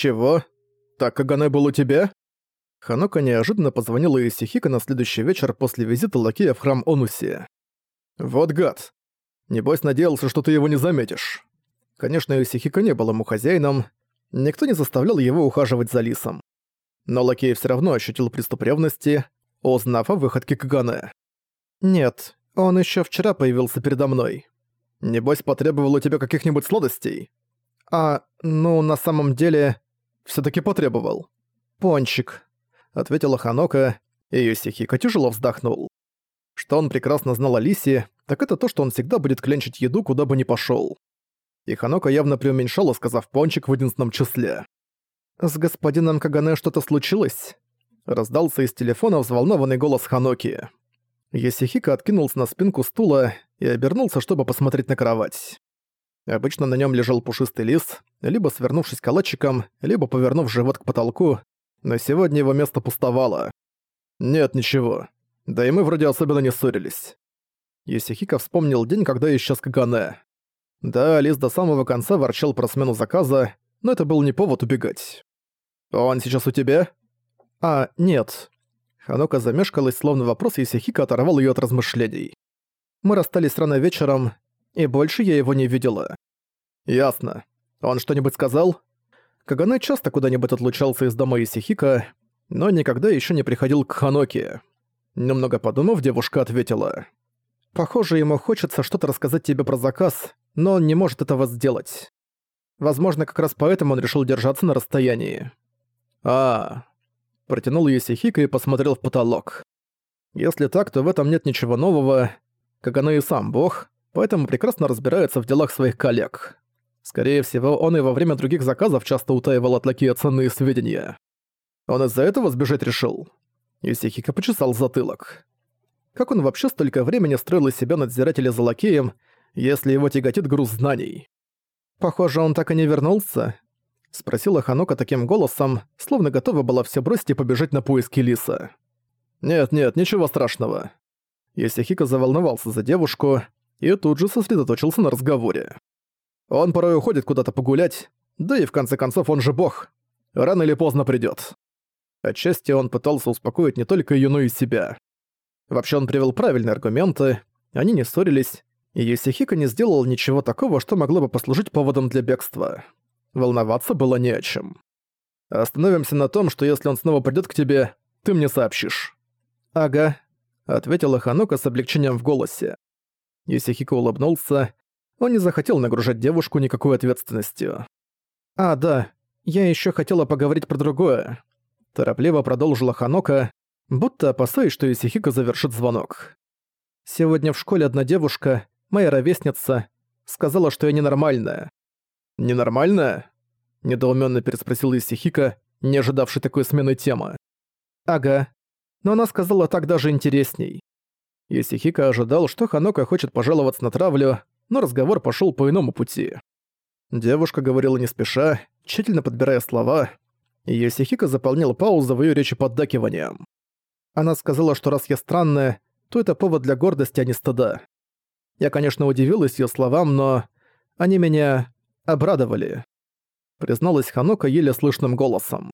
«Чего? Так Каганэ был у тебя?» Ханока неожиданно позвонила Исихика на следующий вечер после визита Лакея в храм Онуси. «Вот гад. Небось надеялся, что ты его не заметишь». Конечно, Исихика не был ему хозяином, никто не заставлял его ухаживать за лисом. Но Лакей все равно ощутил приступ ревности, узнав о выходке Каганэ. «Нет, он еще вчера появился передо мной. Небось, потребовал у тебя каких-нибудь сладостей?» «А, ну, на самом деле, все таки потребовал. Пончик», — ответила Ханока, и Юсихика тяжело вздохнул. Что он прекрасно знал о Лисе, так это то, что он всегда будет клянчить еду, куда бы ни пошел. И Ханока явно преуменьшала, сказав пончик в единственном числе. «С господином Кагане что-то случилось?» Раздался из телефона взволнованный голос Ханоки. Есихика откинулся на спинку стула и обернулся, чтобы посмотреть на кровать. Обычно на нем лежал пушистый лис, либо свернувшись калачиком, либо повернув живот к потолку, но сегодня его место пустовало. Нет, ничего. Да и мы вроде особенно не ссорились. Есихика вспомнил день, когда исчез Кагане. Да, лис до самого конца ворчал про смену заказа, но это был не повод убегать. «Он сейчас у тебя?» «А, нет». Ханока замешкалась, словно вопрос Есихика оторвал ее от размышлений. Мы расстались рано вечером, и больше я его не видела. Ясно. Он что-нибудь сказал? Каганэ часто куда-нибудь отлучался из дома Исихика, но никогда еще не приходил к Ханоке. Немного подумав, девушка ответила. «Похоже, ему хочется что-то рассказать тебе про заказ, но он не может этого сделать. Возможно, как раз поэтому он решил держаться на расстоянии». «А...» Протянул Есихика и посмотрел в потолок. «Если так, то в этом нет ничего нового. Каганэ и сам бог, поэтому прекрасно разбирается в делах своих коллег. Скорее всего, он и во время других заказов часто утаивал от Лакея ценные сведения. Он из-за этого сбежать решил. Исихика почесал затылок. Как он вообще столько времени строил из себя надзирателя за Лакеем, если его тяготит груз знаний? «Похоже, он так и не вернулся?» — спросила Ханока таким голосом, словно готова была все бросить и побежать на поиски Лиса. «Нет-нет, ничего страшного». Исихика заволновался за девушку, и тут же сосредоточился на разговоре. Он порой уходит куда-то погулять, да и в конце концов он же бог. Рано или поздно придёт. Отчасти он пытался успокоить не только её, но и себя. Вообще он привел правильные аргументы, они не ссорились, и Есихика не сделал ничего такого, что могло бы послужить поводом для бегства. Волноваться было не о чем. Остановимся на том, что если он снова придёт к тебе, ты мне сообщишь. «Ага», — ответила Ханока с облегчением в голосе. Исихико улыбнулся. Он не захотел нагружать девушку никакой ответственностью. «А, да, я еще хотела поговорить про другое». Торопливо продолжила Ханока, будто опасаясь, что Исихико завершит звонок. «Сегодня в школе одна девушка, моя ровесница, сказала, что я ненормальная». «Ненормальная?» – недоуменно переспросил Исихика, не ожидавший такой смены темы. «Ага. Но она сказала так даже интересней. Исихика ожидал, что Ханока хочет пожаловаться на травлю, но разговор пошел по иному пути. Девушка говорила не спеша, тщательно подбирая слова, Йосихико заполнил паузу в её речи поддакиванием. Она сказала, что раз я странная, то это повод для гордости, а не стыда. Я, конечно, удивилась её словам, но они меня обрадовали. Призналась Ханока еле слышным голосом.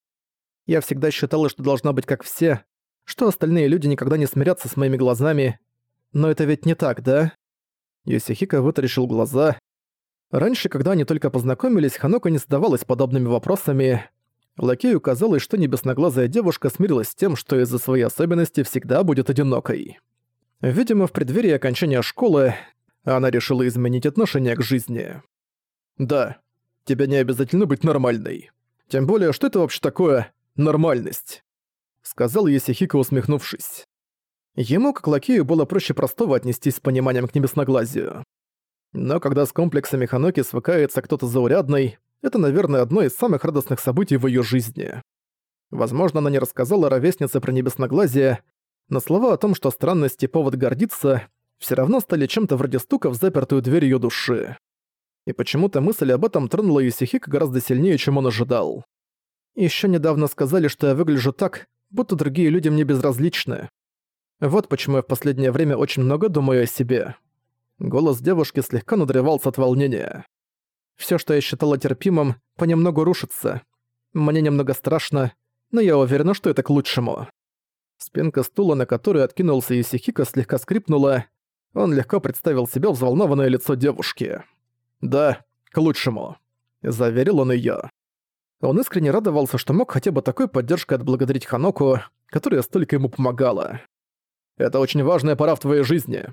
Я всегда считала, что должна быть как все, что остальные люди никогда не смирятся с моими глазами. Но это ведь не так, да? Йосихико вытаращил глаза. Раньше, когда они только познакомились, Ханока не задавалась подобными вопросами. Лакею казалось, что небесноглазая девушка смирилась с тем, что из-за своей особенности всегда будет одинокой. Видимо, в преддверии окончания школы она решила изменить отношение к жизни. «Да, тебе не обязательно быть нормальной. Тем более, что это вообще такое нормальность?» сказал Есихико, усмехнувшись. Ему, как лакею, было проще простого отнестись с пониманием к небесноглазию. Но когда с комплексами Ханоки свыкается кто-то заурядный, это, наверное, одно из самых радостных событий в её жизни. Возможно, она не рассказала ровеснице про небесноглазие, но слова о том, что странности повод гордиться, всё равно стали чем-то вроде стука в запертую дверь её души. И почему-то мысль об этом тронула Исихика гораздо сильнее, чем он ожидал. Ещё недавно сказали, что я выгляжу так, будто другие люди мне безразличны. Вот почему я в последнее время очень много думаю о себе. Голос девушки слегка надрывался от волнения. Всё, что я считала терпимым, понемногу рушится. Мне немного страшно, но я уверена, что это к лучшему». Спинка стула, на которую откинулся Исихика, слегка скрипнула. Он легко представил себе взволнованное лицо девушки. «Да, к лучшему», — заверил он её. Он искренне радовался, что мог хотя бы такой поддержкой отблагодарить Ханоку, которая столько ему помогала. «Это очень важная пора в твоей жизни.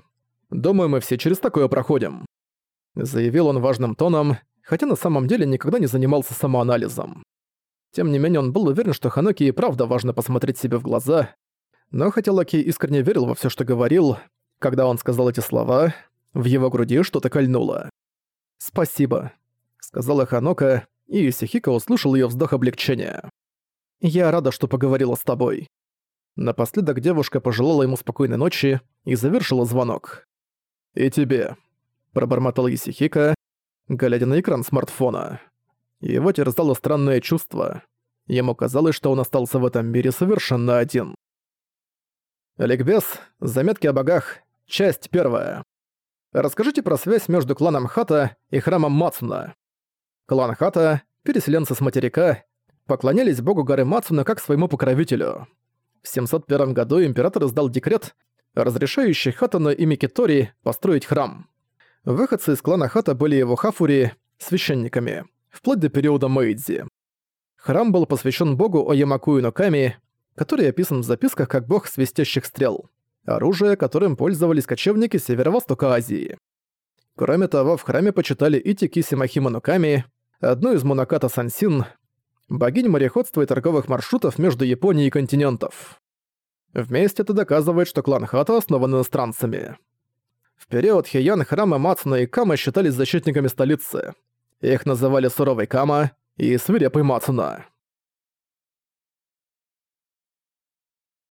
Думаю, мы все через такое проходим», — заявил он важным тоном, хотя на самом деле никогда не занимался самоанализом. Тем не менее, он был уверен, что Ханоки и правда важно посмотреть себе в глаза, но хотя Лаки искренне верил во все, что говорил, когда он сказал эти слова, в его груди что-то кольнуло. «Спасибо», — сказала Ханока, и Исихика услышал ее вздох облегчения. «Я рада, что поговорила с тобой». Напоследок девушка пожелала ему спокойной ночи и завершила звонок. «И тебе», — пробормотал Исихика, глядя на экран смартфона. Его терзало странное чувство. Ему казалось, что он остался в этом мире совершенно один. Ликбез, заметки о богах, часть первая. Расскажите про связь между кланом Хата и храмом Мацуна. Клан Хата, переселенцы с материка, поклонялись богу горы Мацуна как своему покровителю. В 701 году император издал декрет, разрешающий Хатану и Микитори построить храм. Выходцы из клана Хата были его хафури, священниками, вплоть до периода Мэйдзи. Храм был посвящен богу Оямакую Ноками, который описан в записках как бог свистящих стрел, оружие, которым пользовались кочевники северо-востока Азии. Кроме того, в храме почитали Итики Махима Ноками, одну из Моноката Сансин, богинь мореходства и торговых маршрутов между Японией и континентов. Вместе это доказывает, что клан Хата основан иностранцами. В период Хиян храмы Мацуна и Кама считались защитниками столицы. Их называли Суровый Кама и Свирепый Мацуна.